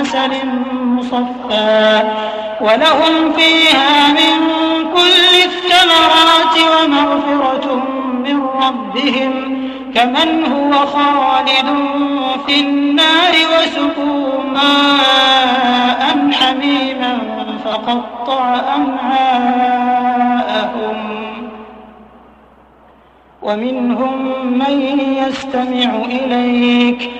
عسل مصفى ولهم فيها من كل الثمرات ومغفرة من ربهم كمن هو خالد في النار وسقوا ماء حميما فقطع أمعاءهم ومنهم من يستمع إليك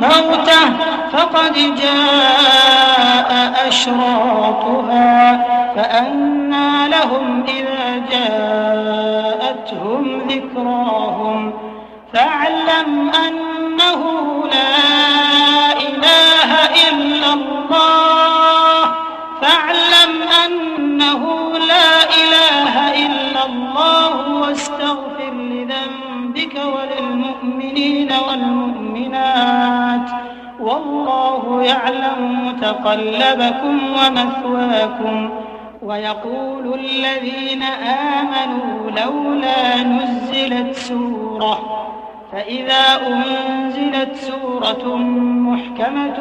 بغتة فقد جاء أشراطها فأنى لهم إذا جاءتهم ذكراهم فاعلم أنه لا يعلم متقلبكم ومثواكم ويقول الذين آمنوا لولا نزلت سورة فإذا أنزلت سورة محكمة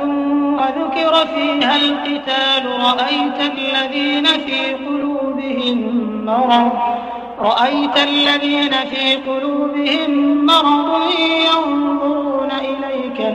وذكر فيها القتال رأيت الذين في قلوبهم مرض رأيت الذين في قلوبهم مرض إليك